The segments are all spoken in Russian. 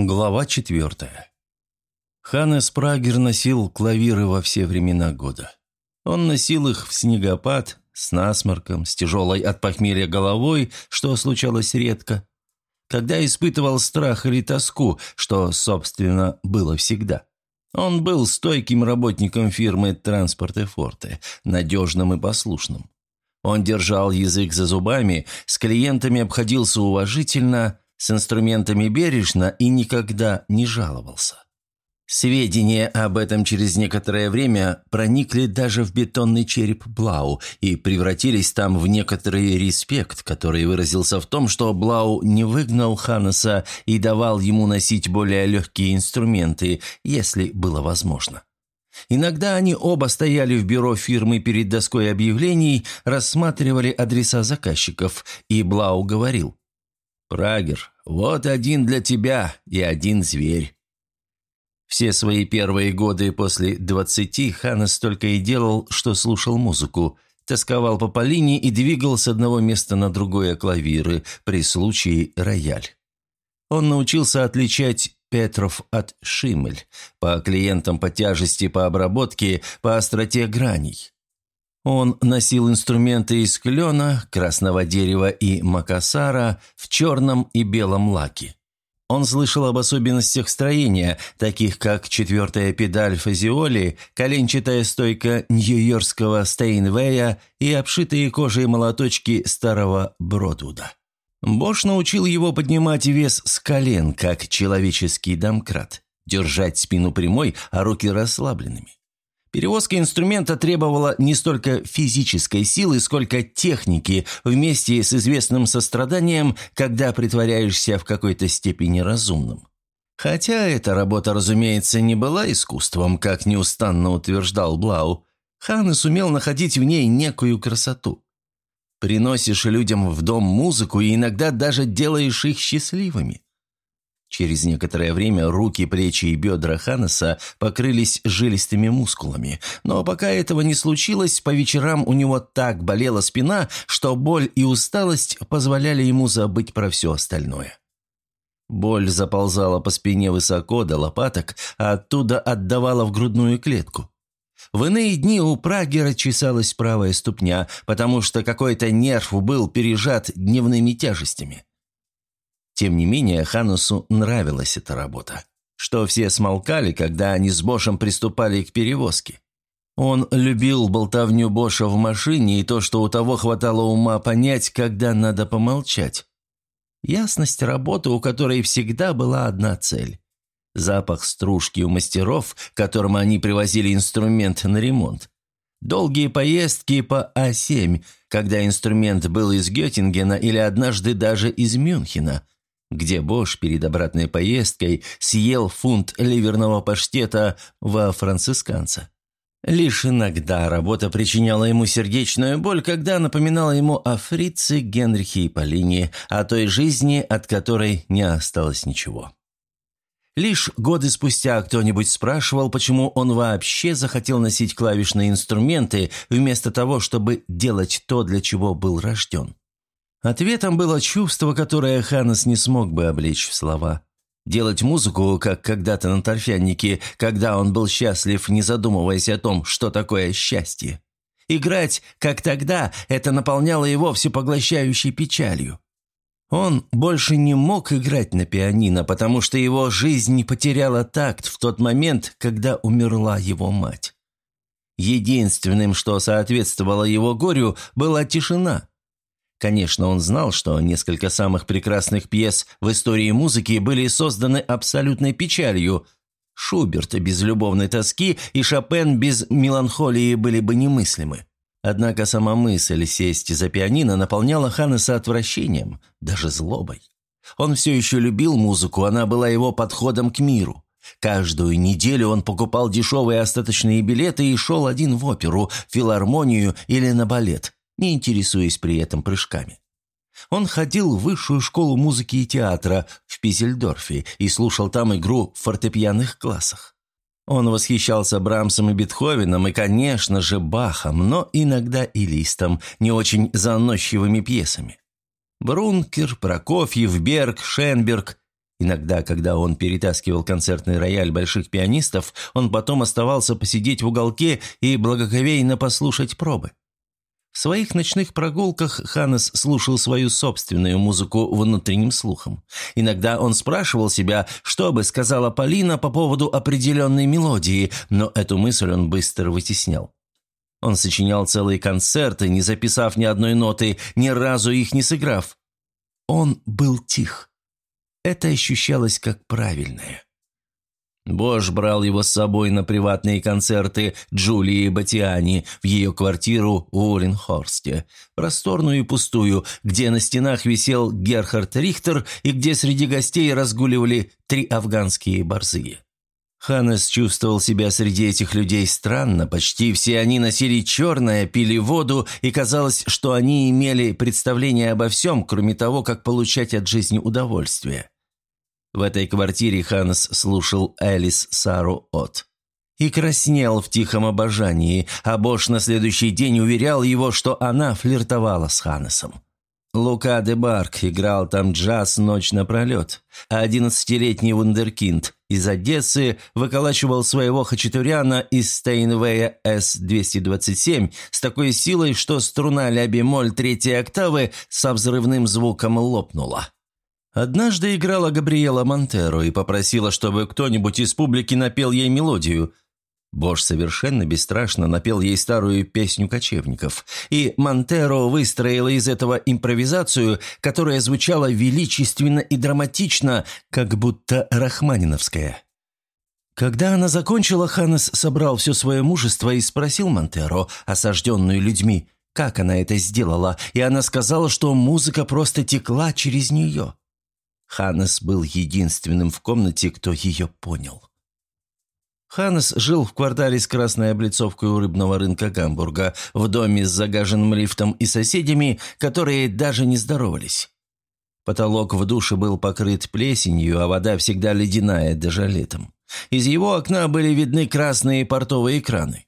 Глава четвертая. Ханнес Прагер носил клавиры во все времена года. Он носил их в снегопад, с насморком, с тяжелой от похмелья головой, что случалось редко, когда испытывал страх или тоску, что, собственно, было всегда. Он был стойким работником фирмы «Транспорт и Форте», надежным и послушным. Он держал язык за зубами, с клиентами обходился уважительно – с инструментами бережно и никогда не жаловался. Сведения об этом через некоторое время проникли даже в бетонный череп Блау и превратились там в некоторый респект, который выразился в том, что Блау не выгнал Ханнеса и давал ему носить более легкие инструменты, если было возможно. Иногда они оба стояли в бюро фирмы перед доской объявлений, рассматривали адреса заказчиков, и Блау говорил «Прагер, вот один для тебя и один зверь». Все свои первые годы после двадцати Ханнес только и делал, что слушал музыку, тосковал по Полине и двигал с одного места на другое клавиры, при случае рояль. Он научился отличать Петров от Шимель, по клиентам по тяжести по обработке, по остроте граней. Он носил инструменты из клена, красного дерева и макасара в черном и белом лаке. Он слышал об особенностях строения, таких как четвертая педаль фазиоли, коленчатая стойка нью-йоркского Стейнвея и обшитые кожей молоточки старого Бродвуда. Бош научил его поднимать вес с колен, как человеческий домкрат, держать спину прямой, а руки расслабленными. Перевозка инструмента требовала не столько физической силы, сколько техники, вместе с известным состраданием, когда притворяешься в какой-то степени разумным. Хотя эта работа, разумеется, не была искусством, как неустанно утверждал Блау, Хан и сумел находить в ней некую красоту. Приносишь людям в дом музыку и иногда даже делаешь их счастливыми. Через некоторое время руки, плечи и бедра Ханнеса покрылись жилистыми мускулами, но пока этого не случилось, по вечерам у него так болела спина, что боль и усталость позволяли ему забыть про все остальное. Боль заползала по спине высоко до лопаток, а оттуда отдавала в грудную клетку. В иные дни у Прагера чесалась правая ступня, потому что какой-то нерв был пережат дневными тяжестями. Тем не менее, Ханусу нравилась эта работа. Что все смолкали, когда они с Бошем приступали к перевозке. Он любил болтовню Боша в машине и то, что у того хватало ума понять, когда надо помолчать. Ясность работы, у которой всегда была одна цель. Запах стружки у мастеров, которым они привозили инструмент на ремонт. Долгие поездки по А7, когда инструмент был из Геттингена или однажды даже из Мюнхена – где Бош перед обратной поездкой съел фунт ливерного паштета во францисканца. Лишь иногда работа причиняла ему сердечную боль, когда напоминала ему о фрице, Генрихе и Полине, о той жизни, от которой не осталось ничего. Лишь годы спустя кто-нибудь спрашивал, почему он вообще захотел носить клавишные инструменты, вместо того, чтобы делать то, для чего был рожден. Ответом было чувство, которое Ханнес не смог бы облечь в слова. Делать музыку, как когда-то на торфяннике, когда он был счастлив, не задумываясь о том, что такое счастье. Играть, как тогда, это наполняло его всепоглощающей печалью. Он больше не мог играть на пианино, потому что его жизнь потеряла такт в тот момент, когда умерла его мать. Единственным, что соответствовало его горю, была тишина. Конечно, он знал, что несколько самых прекрасных пьес в истории музыки были созданы абсолютной печалью. Шуберт без любовной тоски и Шопен без меланхолии были бы немыслимы. Однако сама мысль сесть за пианино наполняла Ханнеса отвращением, даже злобой. Он все еще любил музыку, она была его подходом к миру. Каждую неделю он покупал дешевые остаточные билеты и шел один в оперу, филармонию или на балет – не интересуясь при этом прыжками. Он ходил в высшую школу музыки и театра в Пизельдорфе и слушал там игру в фортепианных классах. Он восхищался Брамсом и Бетховеном и, конечно же, Бахом, но иногда и Листом, не очень заносчивыми пьесами. Брункер, Прокофьев, Берг, Шенберг Иногда, когда он перетаскивал концертный рояль больших пианистов, он потом оставался посидеть в уголке и благоговейно послушать пробы. В своих ночных прогулках Ханнес слушал свою собственную музыку внутренним слухом. Иногда он спрашивал себя, что бы сказала Полина по поводу определенной мелодии, но эту мысль он быстро вытеснял. Он сочинял целые концерты, не записав ни одной ноты, ни разу их не сыграв. Он был тих. Это ощущалось как правильное. Бош брал его с собой на приватные концерты Джулии Батиани в ее квартиру в Уорренхорсте, просторную и пустую, где на стенах висел Герхард Рихтер и где среди гостей разгуливали три афганские борзые. Ханнес чувствовал себя среди этих людей странно, почти все они носили черное, пили воду, и казалось, что они имели представление обо всем, кроме того, как получать от жизни удовольствие. В этой квартире Ханнес слушал Элис Сару От. И краснел в тихом обожании, а Бош на следующий день уверял его, что она флиртовала с Ханнесом. Лука де Барк играл там джаз ночь напролет, а одиннадцатилетний вундеркинд из Одессы выколачивал своего хачатуряна из Стейнвея С-227 с такой силой, что струна ля-бемоль третьей октавы со взрывным звуком лопнула. Однажды играла Габриэла Монтеро и попросила, чтобы кто-нибудь из публики напел ей мелодию – Бош совершенно бесстрашно напел ей старую песню кочевников, и Монтеро выстроила из этого импровизацию, которая звучала величественно и драматично, как будто рахманиновская. Когда она закончила, Ханнес собрал все свое мужество и спросил Монтеро, осажденную людьми, как она это сделала, и она сказала, что музыка просто текла через нее. Ханнес был единственным в комнате, кто ее понял. Ханнес жил в квартале с красной облицовкой у рыбного рынка Гамбурга, в доме с загаженным лифтом и соседями, которые даже не здоровались. Потолок в душе был покрыт плесенью, а вода всегда ледяная, даже летом. Из его окна были видны красные портовые экраны.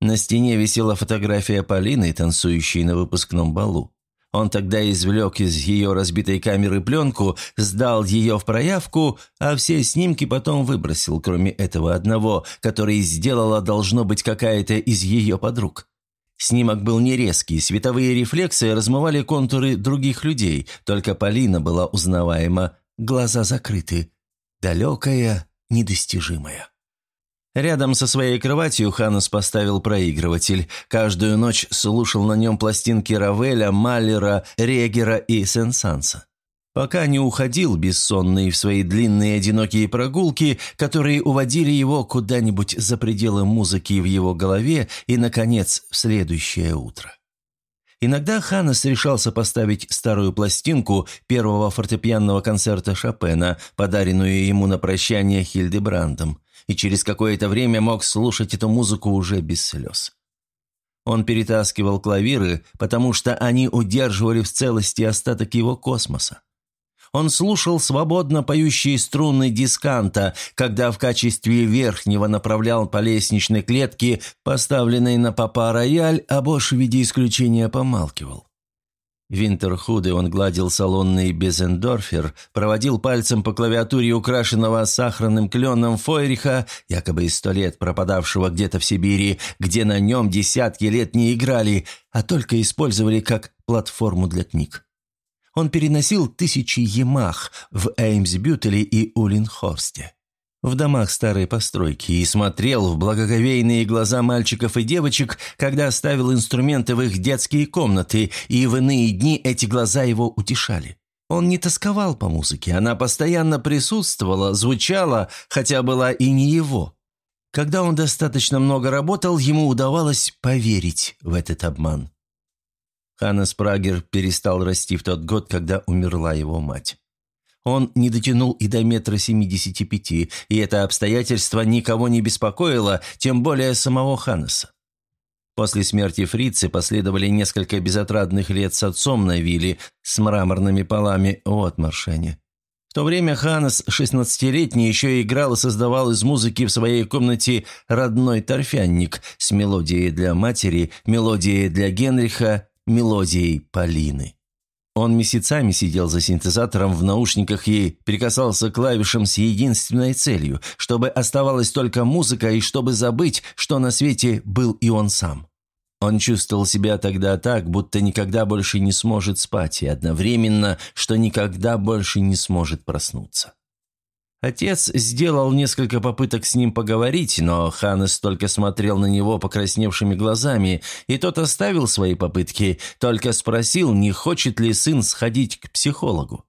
На стене висела фотография Полины, танцующей на выпускном балу. Он тогда извлек из ее разбитой камеры пленку, сдал ее в проявку, а все снимки потом выбросил, кроме этого одного, который сделала, должно быть, какая-то из ее подруг. Снимок был не резкий, световые рефлексы размывали контуры других людей, только Полина была узнаваема, глаза закрыты. Далекая, недостижимая. Рядом со своей кроватью Ханнес поставил проигрыватель. Каждую ночь слушал на нем пластинки Равеля, Маллера, Регера и Сенсанса. Пока не уходил бессонный в свои длинные одинокие прогулки, которые уводили его куда-нибудь за пределы музыки в его голове и, наконец, в следующее утро. Иногда Ханнес решался поставить старую пластинку первого фортепианного концерта Шопена, подаренную ему на прощание Хильдебрандом и через какое-то время мог слушать эту музыку уже без слез. Он перетаскивал клавиры, потому что они удерживали в целости остаток его космоса. Он слушал свободно поющие струны дисканта, когда в качестве верхнего направлял по лестничной клетке, поставленной на папа рояль, а Бош в виде исключения помалкивал. Винтерхуды он гладил салонный Безендорфер, проводил пальцем по клавиатуре украшенного сахарным кленом Фойриха, якобы из сто лет пропадавшего где-то в Сибири, где на нем десятки лет не играли, а только использовали как платформу для книг. Он переносил тысячи Ямах в Эймсбютеле и Улинхорсте в домах старой постройки и смотрел в благоговейные глаза мальчиков и девочек, когда ставил инструменты в их детские комнаты, и в иные дни эти глаза его утешали. Он не тосковал по музыке, она постоянно присутствовала, звучала, хотя была и не его. Когда он достаточно много работал, ему удавалось поверить в этот обман. Ханнес Прагер перестал расти в тот год, когда умерла его мать. Он не дотянул и до метра семидесяти пяти, и это обстоятельство никого не беспокоило, тем более самого Ханнеса. После смерти фрицы последовали несколько безотрадных лет с отцом на вилле с мраморными полами в Отмаршене. В то время Ханнес, шестнадцатилетний, еще играл и создавал из музыки в своей комнате родной торфянник с мелодией для матери, мелодией для Генриха, мелодией Полины. Он месяцами сидел за синтезатором в наушниках и прикасался к клавишам с единственной целью, чтобы оставалась только музыка и чтобы забыть, что на свете был и он сам. Он чувствовал себя тогда так, будто никогда больше не сможет спать, и одновременно, что никогда больше не сможет проснуться. Отец сделал несколько попыток с ним поговорить, но Ханнес только смотрел на него покрасневшими глазами, и тот оставил свои попытки, только спросил, не хочет ли сын сходить к психологу.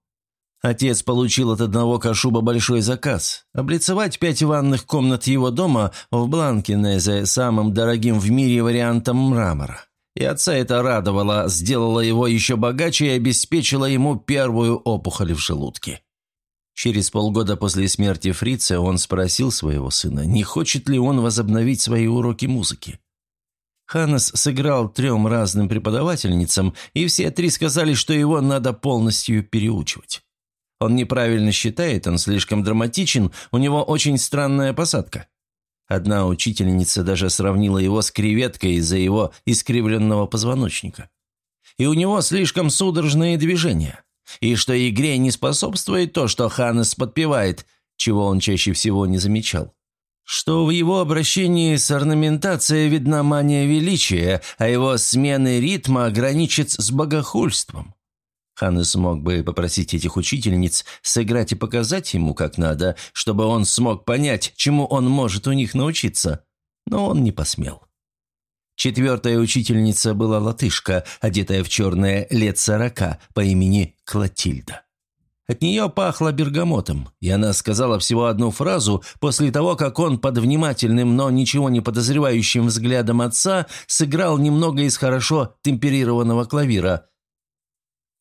Отец получил от одного Кашуба большой заказ – облицевать пять ванных комнат его дома в Бланкинезе самым дорогим в мире вариантом мрамора. И отца это радовало, сделало его еще богаче и обеспечило ему первую опухоль в желудке. Через полгода после смерти Фрица он спросил своего сына, не хочет ли он возобновить свои уроки музыки. Ханнес сыграл трем разным преподавательницам, и все три сказали, что его надо полностью переучивать. Он неправильно считает, он слишком драматичен, у него очень странная посадка. Одна учительница даже сравнила его с креветкой из-за его искривленного позвоночника. И у него слишком судорожные движения и что игре не способствует то, что Ханнес подпевает, чего он чаще всего не замечал. Что в его обращении с орнаментацией видна мания величия, а его смены ритма граничит с богохульством. Ханнес мог бы попросить этих учительниц сыграть и показать ему как надо, чтобы он смог понять, чему он может у них научиться, но он не посмел. Четвертая учительница была латышка, одетая в черное лет сорока, по имени Клотильда. От нее пахло бергамотом, и она сказала всего одну фразу после того, как он под внимательным, но ничего не подозревающим взглядом отца сыграл немного из хорошо темперированного клавира.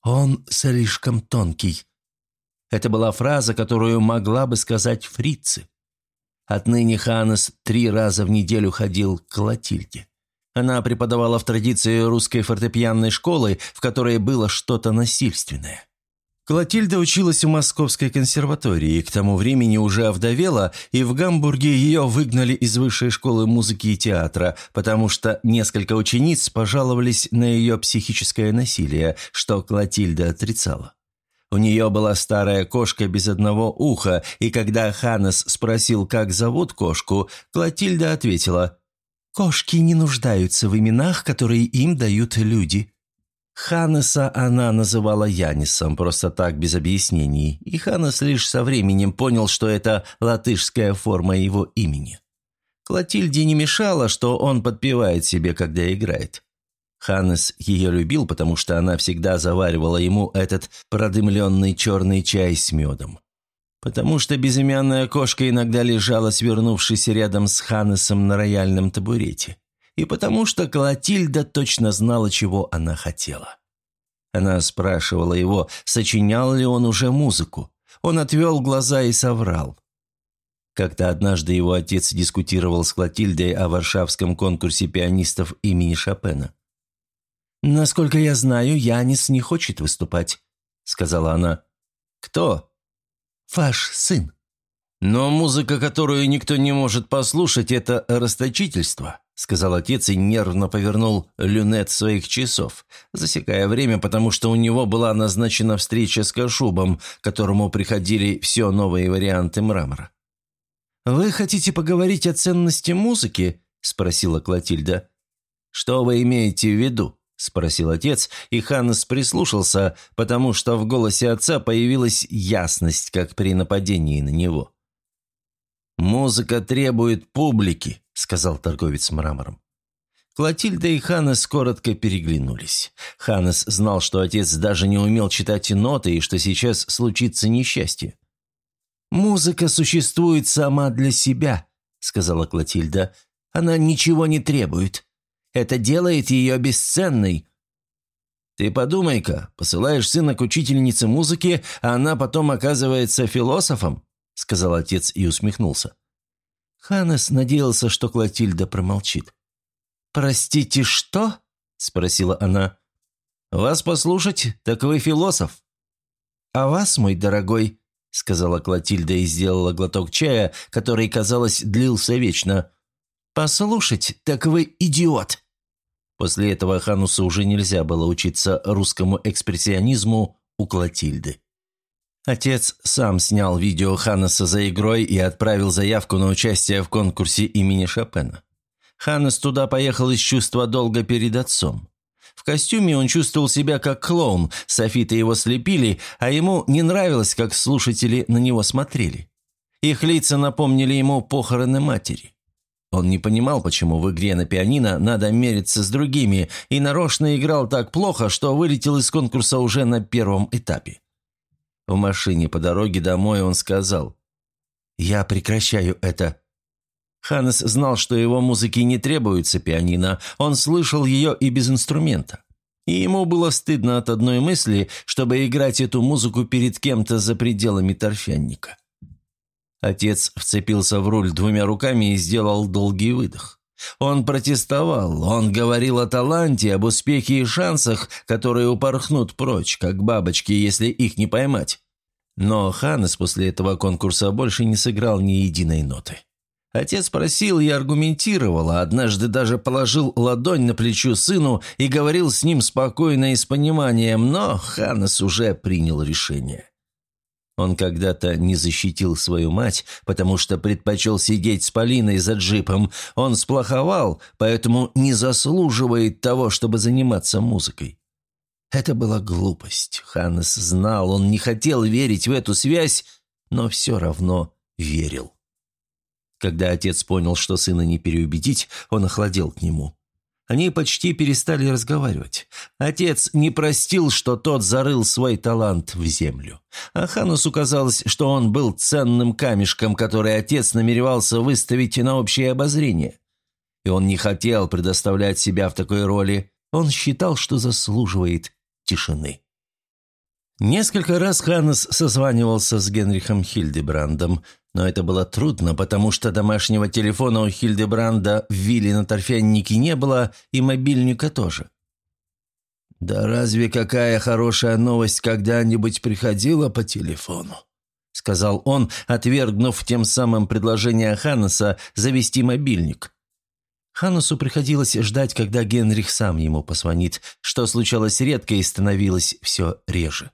«Он слишком тонкий». Это была фраза, которую могла бы сказать фрицы. Отныне Ханес три раза в неделю ходил к Клотильде. Она преподавала в традиции русской фортепианной школы, в которой было что-то насильственное. Клотильда училась в Московской консерватории к тому времени уже овдовела, и в Гамбурге ее выгнали из высшей школы музыки и театра, потому что несколько учениц пожаловались на ее психическое насилие, что Клотильда отрицала. У нее была старая кошка без одного уха, и когда Ханнес спросил, как зовут кошку, Клотильда ответила Кошки не нуждаются в именах, которые им дают люди. Ханнеса она называла Янисом, просто так, без объяснений, и Ханнес лишь со временем понял, что это латышская форма его имени. Клотильде не мешало, что он подпевает себе, когда играет. Ханнес ее любил, потому что она всегда заваривала ему этот продымленный черный чай с медом. Потому что безымянная кошка иногда лежала, свернувшись рядом с Ханнесом на рояльном табурете. И потому что Клотильда точно знала, чего она хотела. Она спрашивала его, сочинял ли он уже музыку. Он отвел глаза и соврал. Как-то однажды его отец дискутировал с Клотильдой о варшавском конкурсе пианистов имени Шопена. «Насколько я знаю, Янис не хочет выступать», — сказала она. «Кто?» Ваш сын». «Но музыка, которую никто не может послушать, это расточительство», сказал отец и нервно повернул люнет своих часов, засекая время, потому что у него была назначена встреча с Кашубом, которому приходили все новые варианты мрамора. «Вы хотите поговорить о ценности музыки?» – спросила Клотильда. «Что вы имеете в виду?» – спросил отец, и Ханнес прислушался, потому что в голосе отца появилась ясность, как при нападении на него. «Музыка требует публики», – сказал торговец мрамором. Клотильда и Ханнес коротко переглянулись. Ханнес знал, что отец даже не умел читать ноты и что сейчас случится несчастье. «Музыка существует сама для себя», — сказала Клотильда. «Она ничего не требует. Это делает ее бесценной». «Ты подумай-ка, посылаешь сына к учительнице музыки, а она потом оказывается философом», — сказал отец и усмехнулся. Ханнес надеялся, что Клотильда промолчит. «Простите, что?» — спросила она. «Вас послушать, так вы философ». «А вас, мой дорогой», — сказала Клотильда и сделала глоток чая, который, казалось, длился вечно. «Послушать, так вы идиот!» После этого Ханусу уже нельзя было учиться русскому экспрессионизму у Клотильды. Отец сам снял видео Ханнеса за игрой и отправил заявку на участие в конкурсе имени Шопена. Ханнес туда поехал из чувства долга перед отцом. В костюме он чувствовал себя как клоун, софиты его слепили, а ему не нравилось, как слушатели на него смотрели. Их лица напомнили ему похороны матери. Он не понимал, почему в игре на пианино надо мериться с другими, и нарочно играл так плохо, что вылетел из конкурса уже на первом этапе. В машине по дороге домой он сказал «Я прекращаю это». Ханнес знал, что его музыке не требуется пианино, он слышал ее и без инструмента. И ему было стыдно от одной мысли, чтобы играть эту музыку перед кем-то за пределами торфянника. Отец вцепился в руль двумя руками и сделал долгий выдох. Он протестовал, он говорил о таланте, об успехе и шансах, которые упорхнут прочь, как бабочки, если их не поймать. Но Ханнес после этого конкурса больше не сыграл ни единой ноты. Отец просил и аргументировал, а однажды даже положил ладонь на плечо сыну и говорил с ним спокойно и с пониманием, но Ханнес уже принял решение. Он когда-то не защитил свою мать, потому что предпочел сидеть с Полиной за джипом. Он сплоховал, поэтому не заслуживает того, чтобы заниматься музыкой. Это была глупость. Ханнес знал, он не хотел верить в эту связь, но все равно верил. Когда отец понял, что сына не переубедить, он охладел к нему. Они почти перестали разговаривать. Отец не простил, что тот зарыл свой талант в землю. А Ханусу казалось, что он был ценным камешком, который отец намеревался выставить на общее обозрение. И он не хотел предоставлять себя в такой роли. Он считал, что заслуживает тишины. Несколько раз Ханнес созванивался с Генрихом Хильдебрандом, но это было трудно, потому что домашнего телефона у Хильдебранда в вилле на торфяннике не было, и мобильника тоже. «Да разве какая хорошая новость когда-нибудь приходила по телефону?» — сказал он, отвергнув тем самым предложение Ханнеса завести мобильник. Ханнесу приходилось ждать, когда Генрих сам ему позвонит, что случалось редко и становилось все реже.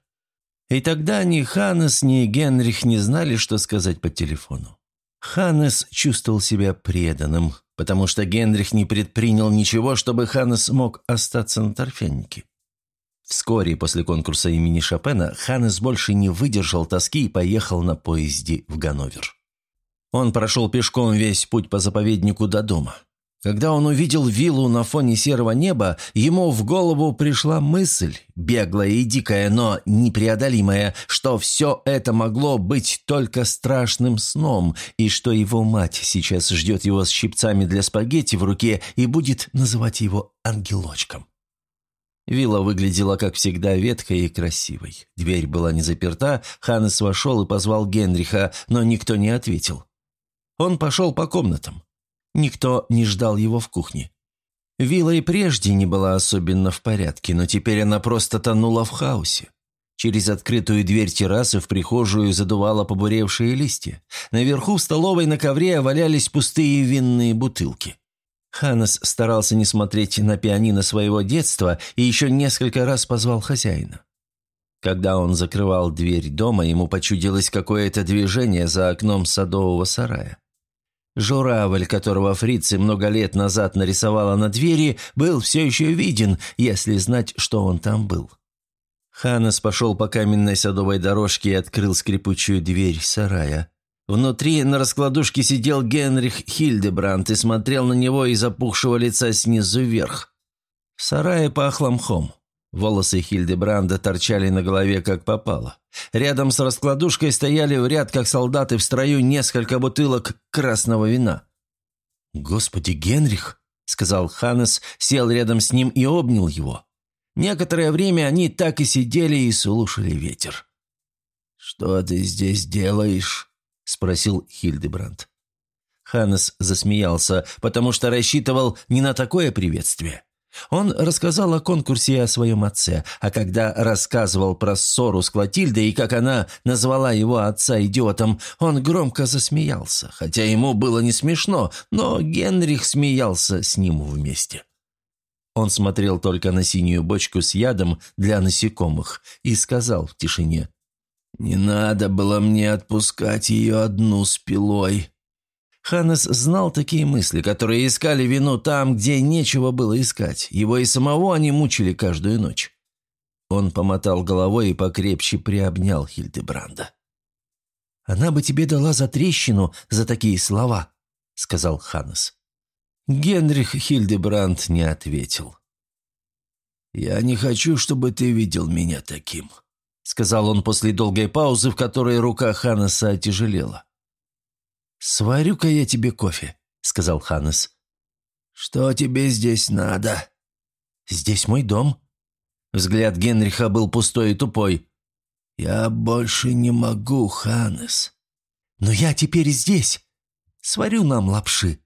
И тогда ни Ханнес, ни Генрих не знали, что сказать по телефону. Ханнес чувствовал себя преданным, потому что Генрих не предпринял ничего, чтобы Ханнес мог остаться на торфяннике. Вскоре после конкурса имени Шопена Ханнес больше не выдержал тоски и поехал на поезде в Ганновер. Он прошел пешком весь путь по заповеднику до дома. Когда он увидел виллу на фоне серого неба, ему в голову пришла мысль, беглая и дикая, но непреодолимая, что все это могло быть только страшным сном, и что его мать сейчас ждет его с щипцами для спагетти в руке и будет называть его ангелочком. Вилла выглядела, как всегда, веткой и красивой. Дверь была не заперта, Ханнес вошел и позвал Генриха, но никто не ответил. Он пошел по комнатам. Никто не ждал его в кухне. Вилла и прежде не была особенно в порядке, но теперь она просто тонула в хаосе. Через открытую дверь террасы в прихожую задувало побуревшие листья. Наверху в столовой на ковре валялись пустые винные бутылки. Ханнес старался не смотреть на пианино своего детства и еще несколько раз позвал хозяина. Когда он закрывал дверь дома, ему почудилось какое-то движение за окном садового сарая. Журавль, которого фрицы много лет назад нарисовала на двери, был все еще виден, если знать, что он там был. Ханес пошел по каменной садовой дорожке и открыл скрипучую дверь сарая. Внутри на раскладушке сидел Генрих Хильдебранд и смотрел на него из опухшего лица снизу вверх. В сарае пахло мхом. Волосы Хильдебранда торчали на голове как попало. Рядом с раскладушкой стояли в ряд, как солдаты в строю, несколько бутылок красного вина. «Господи, Генрих!» — сказал Ханнес, сел рядом с ним и обнял его. Некоторое время они так и сидели и слушали ветер. «Что ты здесь делаешь?» — спросил Хильдебранд. Ханнес засмеялся, потому что рассчитывал не на такое приветствие. Он рассказал о конкурсе и о своем отце, а когда рассказывал про ссору с Клотильдой и как она назвала его отца идиотом, он громко засмеялся, хотя ему было не смешно, но Генрих смеялся с ним вместе. Он смотрел только на синюю бочку с ядом для насекомых и сказал в тишине. «Не надо было мне отпускать ее одну с пилой». Ханнес знал такие мысли, которые искали вину там, где нечего было искать. Его и самого они мучили каждую ночь. Он помотал головой и покрепче приобнял Хильдебранда. «Она бы тебе дала за трещину за такие слова», — сказал Ханнес. Генрих Хильдебранд не ответил. «Я не хочу, чтобы ты видел меня таким», — сказал он после долгой паузы, в которой рука Ханнеса отяжелела. «Сварю-ка я тебе кофе», — сказал Ханнес. «Что тебе здесь надо?» «Здесь мой дом». Взгляд Генриха был пустой и тупой. «Я больше не могу, Ханнес». «Но я теперь здесь. Сварю нам лапши».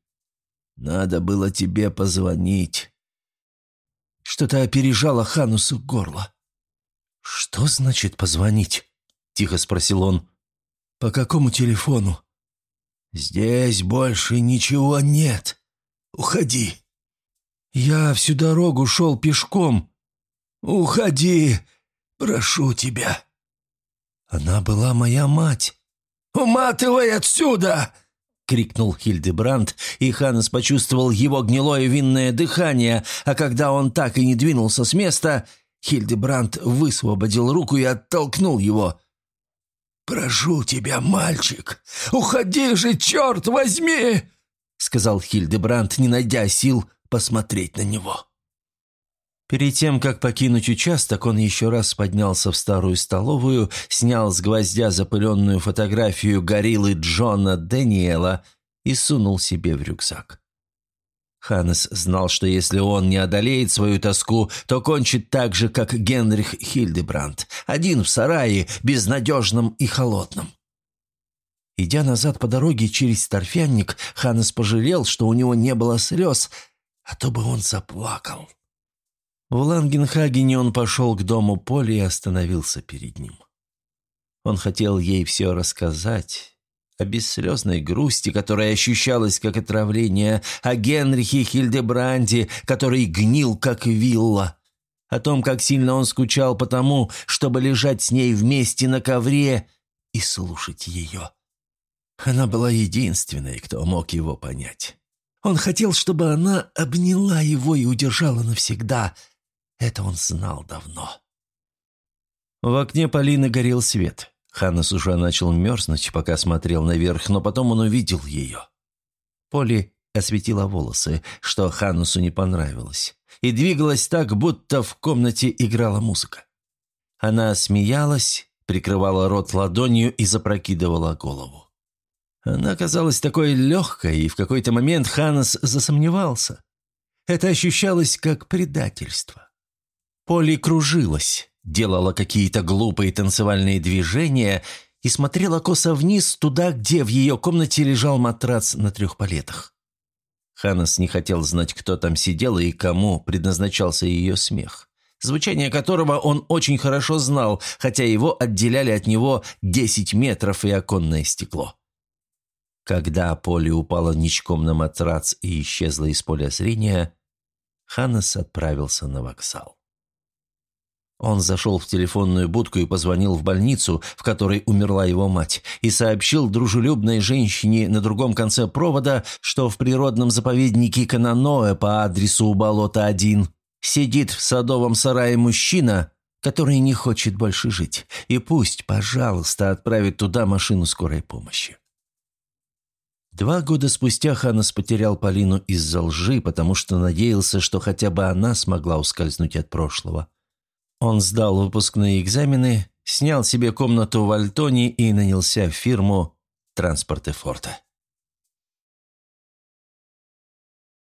«Надо было тебе позвонить». Что-то опережало Ханусу горло. «Что значит позвонить?» – тихо спросил он. «По какому телефону?» «Здесь больше ничего нет. Уходи». «Я всю дорогу шел пешком». «Уходи, прошу тебя». Она была моя мать. «Уматывай отсюда!» — крикнул Хильдебранд, и Ханнес почувствовал его гнилое винное дыхание, а когда он так и не двинулся с места, Хильдебранд высвободил руку и оттолкнул его. «Прошу тебя, мальчик, уходи же, черт возьми!» — сказал Хильдебранд, не найдя сил посмотреть на него. Перед тем, как покинуть участок, он еще раз поднялся в старую столовую, снял с гвоздя запыленную фотографию гориллы Джона Дэниела и сунул себе в рюкзак. Ханнес знал, что если он не одолеет свою тоску, то кончит так же, как Генрих Хильдебранд, один в сарае, безнадежном и холодном. Идя назад по дороге через торфянник, Ханнес пожалел, что у него не было слез, а то бы он заплакал. В Лангенхагене он пошел к дому Поли и остановился перед ним. Он хотел ей все рассказать, о бесслезной грусти, которая ощущалась как отравление, о Генрихе Хильдебранде, который гнил как вилла, о том, как сильно он скучал по тому, чтобы лежать с ней вместе на ковре и слушать ее. Она была единственной, кто мог его понять. Он хотел, чтобы она обняла его и удержала навсегда – это он знал давно. В окне Полины горел свет. Ханнес уже начал мерзнуть, пока смотрел наверх, но потом он увидел ее. Поли осветила волосы, что Ханнесу не понравилось, и двигалась так, будто в комнате играла музыка. Она смеялась, прикрывала рот ладонью и запрокидывала голову. Она казалась такой легкой, и в какой-то момент Ханнес засомневался. Это ощущалось как предательство. Поли кружилась, делала какие-то глупые танцевальные движения и смотрела косо вниз туда, где в ее комнате лежал матрац на трех палетах. Ханнес не хотел знать, кто там сидел и кому предназначался ее смех, звучание которого он очень хорошо знал, хотя его отделяли от него десять метров и оконное стекло. Когда Поли упала ничком на матрац и исчезла из поля зрения, Ханнес отправился на вокзал. Он зашел в телефонную будку и позвонил в больницу, в которой умерла его мать, и сообщил дружелюбной женщине на другом конце провода, что в природном заповеднике Кананоэ по адресу Болота-1 сидит в садовом сарае мужчина, который не хочет больше жить, и пусть, пожалуйста, отправит туда машину скорой помощи. Два года спустя Ханнес потерял Полину из-за лжи, потому что надеялся, что хотя бы она смогла ускользнуть от прошлого. Он сдал выпускные экзамены, снял себе комнату в Альтоне и нанялся в фирму «Транспорты Форта».